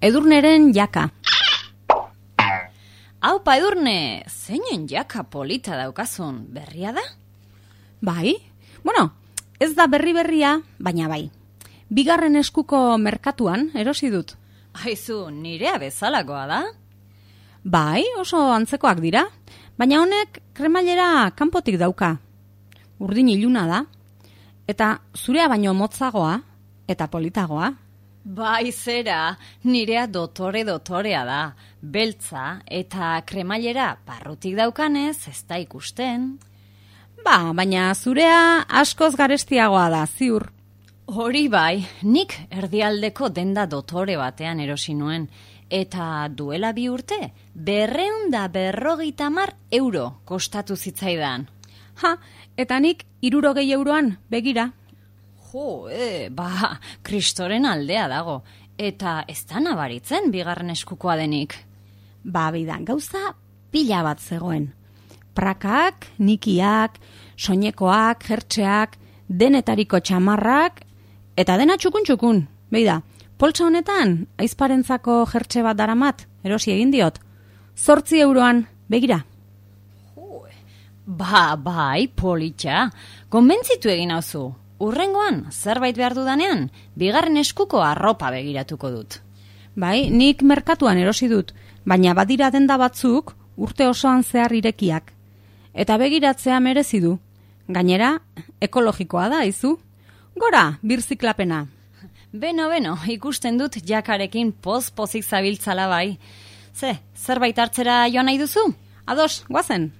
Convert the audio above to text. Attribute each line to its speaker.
Speaker 1: edurneren jaka.
Speaker 2: Haupa edurne, zeinen jaka polita daukazun, berria da?
Speaker 1: Bai, bueno, ez da berri berria, baina bai. Bigarren eskuko merkatuan erosi dut.
Speaker 2: Aizu, nirea bezalakoa da?
Speaker 1: Bai, oso antzekoak dira, baina honek kremailera kanpotik dauka. Urdin iluna da, eta zurea baino motzagoa, eta politagoa.
Speaker 2: Bai, zera, nirea dotore dotorea da, beltza eta kremailera parrutik daukanez ez da ikusten.
Speaker 1: Ba, baina zurea askoz garestiagoa da, ziur.
Speaker 2: Hori bai, nik erdialdeko denda dotore batean erosi nuen, eta duela bi urte, berreun da berrogeita mar euro kostatu zitzaidan.
Speaker 1: Ha, eta nik irurogei euroan, begira.
Speaker 2: Jo, e, ba, kristoren aldea dago, eta ez da nabaritzen bigarren eskukoa denik.
Speaker 1: Ba, bidan, gauza pila bat zegoen. Prakak, nikiak, soinekoak, jertxeak, denetariko txamarrak, eta dena txukun txukun. Beida, poltsa honetan, aizparentzako jertxe bat daramat, erosi egin diot. Zortzi euroan, begira.
Speaker 2: Ba, bai, politxa, konbentzitu egin hauzu. Urrengoan, zerbait behar dudanean, bigarren eskuko arropa begiratuko dut.
Speaker 1: Bai, nik merkatuan erosi dut, baina badira denda batzuk urte osoan zehar irekiak. Eta begiratzea merezi du. Gainera, ekologikoa da, izu? Gora, birziklapena.
Speaker 2: Beno, beno, ikusten dut jakarekin poz-pozik zabiltzala bai. Ze, zerbait hartzera joan nahi duzu?
Speaker 1: Ados, guazen.